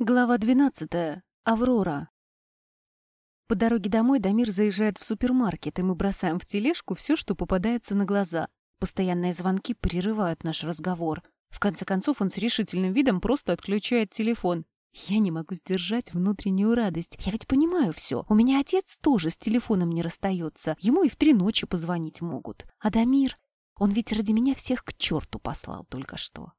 Глава 12. Аврора. По дороге домой Дамир заезжает в супермаркет, и мы бросаем в тележку все, что попадается на глаза. Постоянные звонки прерывают наш разговор. В конце концов, он с решительным видом просто отключает телефон. Я не могу сдержать внутреннюю радость. Я ведь понимаю все. У меня отец тоже с телефоном не расстается. Ему и в три ночи позвонить могут. А Дамир, он ведь ради меня всех к черту послал только что.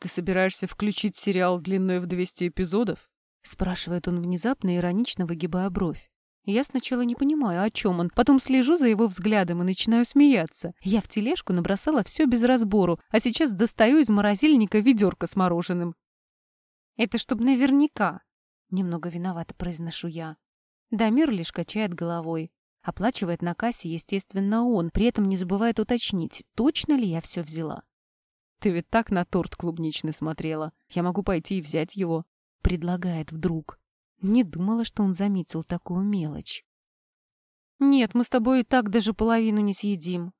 «Ты собираешься включить сериал длиной в 200 эпизодов?» — спрашивает он внезапно, иронично выгибая бровь. Я сначала не понимаю, о чем он, потом слежу за его взглядом и начинаю смеяться. Я в тележку набросала все без разбору, а сейчас достаю из морозильника ведерко с мороженым. «Это чтоб наверняка», — немного виновато произношу я. Дамир лишь качает головой. Оплачивает на кассе, естественно, он, при этом не забывает уточнить, точно ли я все взяла. Ты ведь так на торт клубничный смотрела. Я могу пойти и взять его. Предлагает вдруг. Не думала, что он заметил такую мелочь. Нет, мы с тобой и так даже половину не съедим.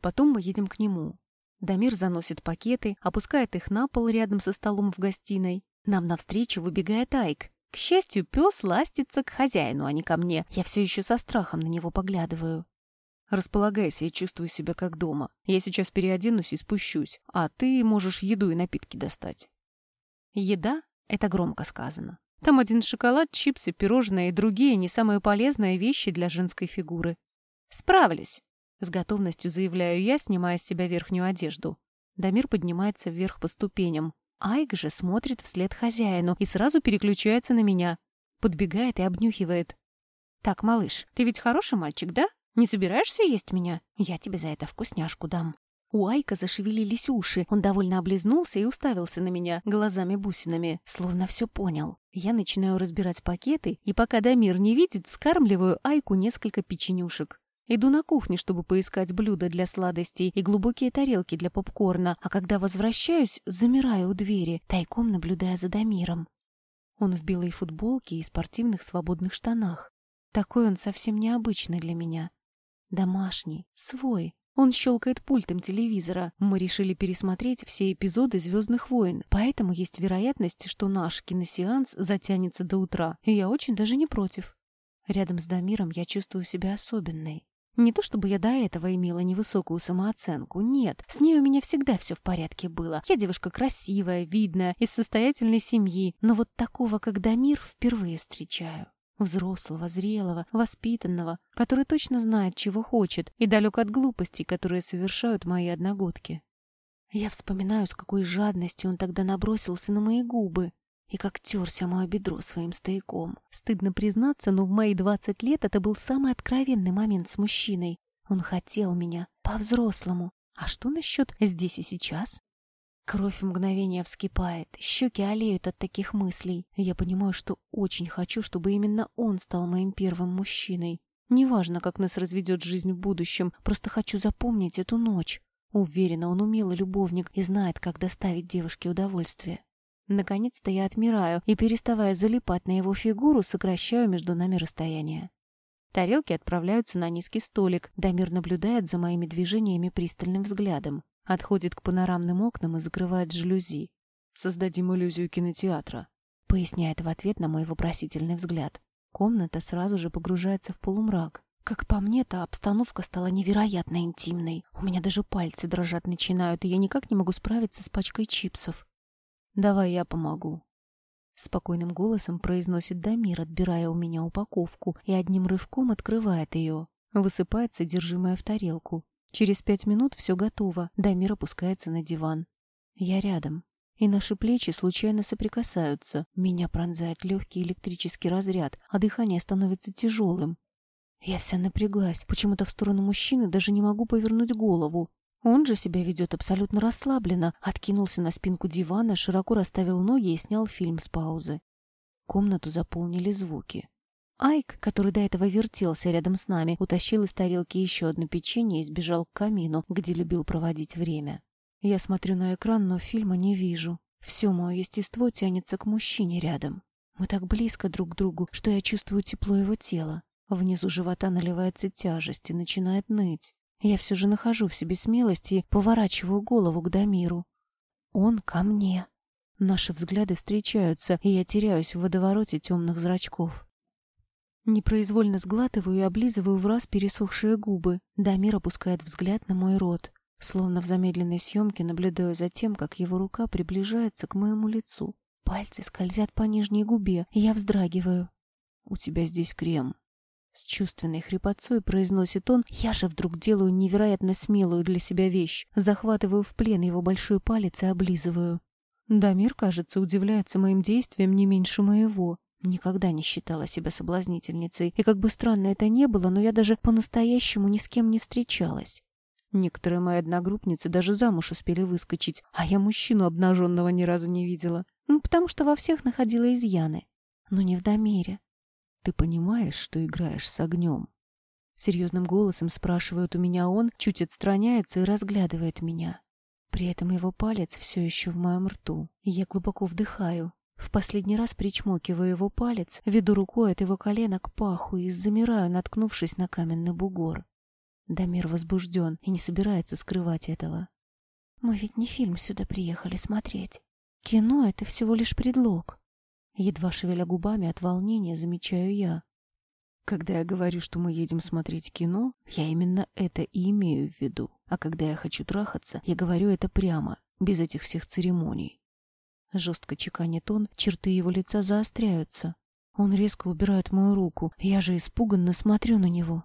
Потом мы едем к нему. Дамир заносит пакеты, опускает их на пол рядом со столом в гостиной. Нам навстречу выбегает Айк. К счастью, пес ластится к хозяину, а не ко мне. Я все еще со страхом на него поглядываю. Располагайся и чувствуй себя как дома. Я сейчас переоденусь и спущусь, а ты можешь еду и напитки достать. Еда — это громко сказано. Там один шоколад, чипсы, пирожные и другие не самые полезные вещи для женской фигуры. Справлюсь, с готовностью заявляю я, снимая с себя верхнюю одежду. Дамир поднимается вверх по ступеням. Айк же смотрит вслед хозяину и сразу переключается на меня. Подбегает и обнюхивает. «Так, малыш, ты ведь хороший мальчик, да? Не собираешься есть меня? Я тебе за это вкусняшку дам». У Айка зашевелились уши. Он довольно облизнулся и уставился на меня глазами-бусинами, словно все понял. Я начинаю разбирать пакеты, и пока Дамир не видит, скармливаю Айку несколько печенюшек. Иду на кухню, чтобы поискать блюда для сладостей и глубокие тарелки для попкорна, а когда возвращаюсь, замираю у двери, тайком наблюдая за Дамиром. Он в белой футболке и спортивных свободных штанах. Такой он совсем необычный для меня. Домашний, свой. Он щелкает пультом телевизора. Мы решили пересмотреть все эпизоды «Звездных войн», поэтому есть вероятность, что наш киносеанс затянется до утра, и я очень даже не против. Рядом с Дамиром я чувствую себя особенной. Не то чтобы я до этого имела невысокую самооценку, нет, с ней у меня всегда все в порядке было. Я девушка красивая, видная, из состоятельной семьи, но вот такого, как Дамир, впервые встречаю. Взрослого, зрелого, воспитанного, который точно знает, чего хочет, и далек от глупостей, которые совершают мои одногодки. Я вспоминаю, с какой жадностью он тогда набросился на мои губы и как терся мое бедро своим стояком. Стыдно признаться, но в мои двадцать лет это был самый откровенный момент с мужчиной. Он хотел меня по-взрослому. А что насчет здесь и сейчас? Кровь в мгновение вскипает, щеки олеют от таких мыслей. Я понимаю, что очень хочу, чтобы именно он стал моим первым мужчиной. Неважно, как нас разведет жизнь в будущем, просто хочу запомнить эту ночь. Уверена, он умелый любовник и знает, как доставить девушке удовольствие. Наконец-то я отмираю и, переставая залипать на его фигуру, сокращаю между нами расстояние. Тарелки отправляются на низкий столик. Дамир наблюдает за моими движениями пристальным взглядом. Отходит к панорамным окнам и закрывает жалюзи. «Создадим иллюзию кинотеатра», — поясняет в ответ на мой вопросительный взгляд. Комната сразу же погружается в полумрак. Как по мне, то обстановка стала невероятно интимной. У меня даже пальцы дрожать начинают, и я никак не могу справиться с пачкой чипсов. «Давай я помогу», — спокойным голосом произносит Дамир, отбирая у меня упаковку, и одним рывком открывает ее. Высыпает содержимое в тарелку. Через пять минут все готово. Дамир опускается на диван. Я рядом. И наши плечи случайно соприкасаются. Меня пронзает легкий электрический разряд, а дыхание становится тяжелым. Я вся напряглась. Почему-то в сторону мужчины даже не могу повернуть голову. Он же себя ведет абсолютно расслабленно, откинулся на спинку дивана, широко расставил ноги и снял фильм с паузы. Комнату заполнили звуки. Айк, который до этого вертелся рядом с нами, утащил из тарелки еще одно печенье и сбежал к камину, где любил проводить время. Я смотрю на экран, но фильма не вижу. Все мое естество тянется к мужчине рядом. Мы так близко друг к другу, что я чувствую тепло его тела. Внизу живота наливается тяжесть и начинает ныть. Я все же нахожу в себе смелости и поворачиваю голову к Дамиру. Он ко мне. Наши взгляды встречаются, и я теряюсь в водовороте темных зрачков. Непроизвольно сглатываю и облизываю в раз пересохшие губы. Дамир опускает взгляд на мой рот. Словно в замедленной съемке наблюдаю за тем, как его рука приближается к моему лицу. Пальцы скользят по нижней губе, и я вздрагиваю. «У тебя здесь крем». С чувственной хрипотцой произносит он, я же вдруг делаю невероятно смелую для себя вещь. Захватываю в плен его большой палец и облизываю. Дамир, кажется, удивляется моим действиям не меньше моего. Никогда не считала себя соблазнительницей, и как бы странно это не было, но я даже по-настоящему ни с кем не встречалась. Некоторые мои одногруппницы даже замуж успели выскочить, а я мужчину обнаженного ни разу не видела. Ну, потому что во всех находила изъяны. Но не в Дамире. Ты понимаешь, что играешь с огнем? Серьезным голосом спрашивает у меня он, чуть отстраняется и разглядывает меня. При этом его палец все еще в моем рту, и я глубоко вдыхаю, в последний раз причмокиваю его палец, веду рукой от его колена к паху и замираю, наткнувшись на каменный бугор. Дамир возбужден и не собирается скрывать этого. «Мы ведь не фильм сюда приехали смотреть. Кино — это всего лишь предлог». Едва шевеля губами от волнения, замечаю я. Когда я говорю, что мы едем смотреть кино, я именно это и имею в виду. А когда я хочу трахаться, я говорю это прямо, без этих всех церемоний. Жестко чеканит он, черты его лица заостряются. Он резко убирает мою руку. Я же испуганно смотрю на него.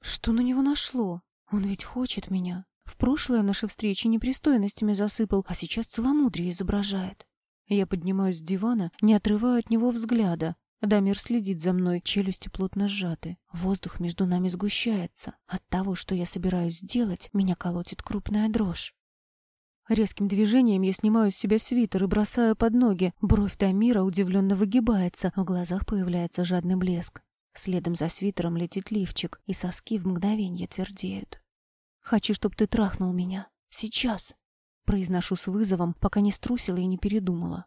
Что на него нашло? Он ведь хочет меня. В прошлое наши встречи непристойностями засыпал, а сейчас целомудрие изображает. Я поднимаюсь с дивана, не отрываю от него взгляда. Дамир следит за мной, челюсти плотно сжаты. Воздух между нами сгущается. От того, что я собираюсь сделать, меня колотит крупная дрожь. Резким движением я снимаю с себя свитер и бросаю под ноги. Бровь Тамира удивленно выгибается, в глазах появляется жадный блеск. Следом за свитером летит лифчик, и соски в мгновенье твердеют. «Хочу, чтобы ты трахнул меня. Сейчас!» Произношу с вызовом, пока не струсила и не передумала.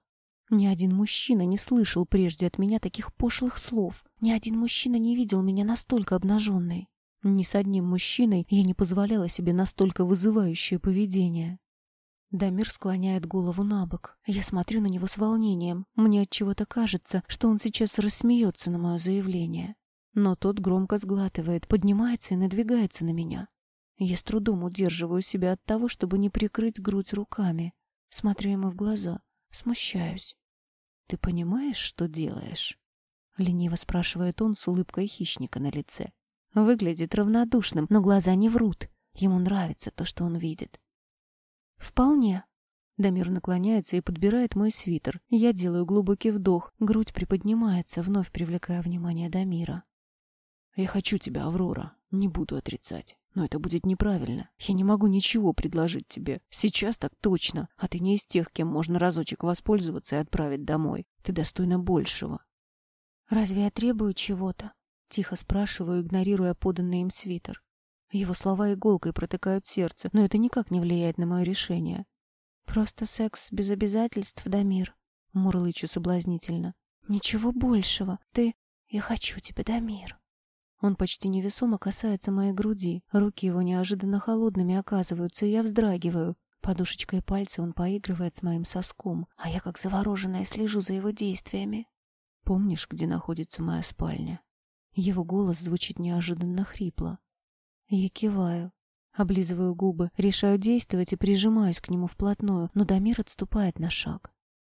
Ни один мужчина не слышал прежде от меня таких пошлых слов. Ни один мужчина не видел меня настолько обнаженной. Ни с одним мужчиной я не позволяла себе настолько вызывающее поведение. Дамир склоняет голову на бок. Я смотрю на него с волнением. Мне от чего-то кажется, что он сейчас рассмеется на мое заявление. Но тот громко сглатывает, поднимается и надвигается на меня. Я с трудом удерживаю себя от того, чтобы не прикрыть грудь руками. Смотрю ему в глаза, смущаюсь. «Ты понимаешь, что делаешь?» Лениво спрашивает он с улыбкой хищника на лице. Выглядит равнодушным, но глаза не врут. Ему нравится то, что он видит. «Вполне». Дамир наклоняется и подбирает мой свитер. Я делаю глубокий вдох, грудь приподнимается, вновь привлекая внимание Дамира. «Я хочу тебя, Аврора, не буду отрицать. Но это будет неправильно. Я не могу ничего предложить тебе. Сейчас так точно, а ты не из тех, кем можно разочек воспользоваться и отправить домой. Ты достойна большего». «Разве я требую чего-то?» Тихо спрашиваю, игнорируя поданный им свитер. Его слова иголкой протыкают сердце, но это никак не влияет на мое решение. «Просто секс без обязательств, Дамир», — мурлычу соблазнительно. «Ничего большего. Ты... Я хочу тебя, Дамир». Он почти невесомо касается моей груди. Руки его неожиданно холодными оказываются, и я вздрагиваю. Подушечкой пальца он поигрывает с моим соском, а я, как завороженная, слежу за его действиями. «Помнишь, где находится моя спальня?» Его голос звучит неожиданно хрипло. Я киваю, облизываю губы, решаю действовать и прижимаюсь к нему вплотную, но Дамир отступает на шаг.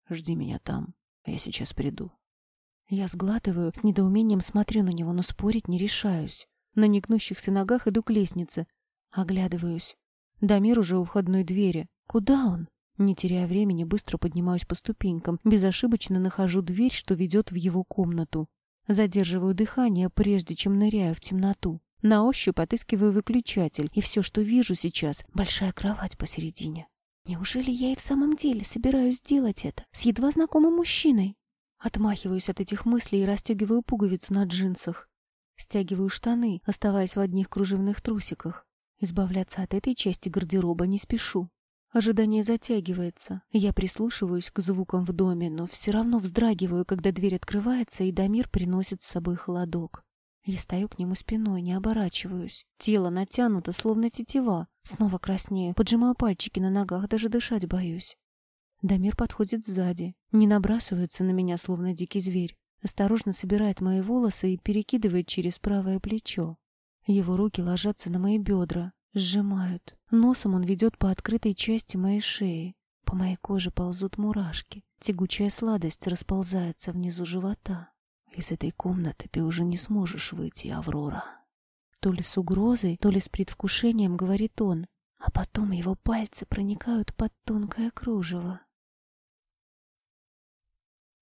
«Жди меня там, я сейчас приду». Я сглатываю, с недоумением смотрю на него, но спорить не решаюсь. На негнущихся ногах иду к лестнице. Оглядываюсь. Дамир уже у входной двери. Куда он? Не теряя времени, быстро поднимаюсь по ступенькам. Безошибочно нахожу дверь, что ведет в его комнату. Задерживаю дыхание, прежде чем ныряю в темноту. На ощупь отыскиваю выключатель, и все, что вижу сейчас, большая кровать посередине. Неужели я и в самом деле собираюсь сделать это с едва знакомым мужчиной? Отмахиваюсь от этих мыслей и расстегиваю пуговицу на джинсах. Стягиваю штаны, оставаясь в одних кружевных трусиках. Избавляться от этой части гардероба не спешу. Ожидание затягивается. Я прислушиваюсь к звукам в доме, но все равно вздрагиваю, когда дверь открывается, и Дамир приносит с собой холодок. Я стою к нему спиной, не оборачиваюсь. Тело натянуто, словно тетива. Снова краснею, поджимаю пальчики на ногах, даже дышать боюсь. Дамир подходит сзади, не набрасывается на меня, словно дикий зверь. Осторожно собирает мои волосы и перекидывает через правое плечо. Его руки ложатся на мои бедра, сжимают. Носом он ведет по открытой части моей шеи. По моей коже ползут мурашки. Тягучая сладость расползается внизу живота. Из этой комнаты ты уже не сможешь выйти, Аврора. То ли с угрозой, то ли с предвкушением говорит он, а потом его пальцы проникают под тонкое кружево.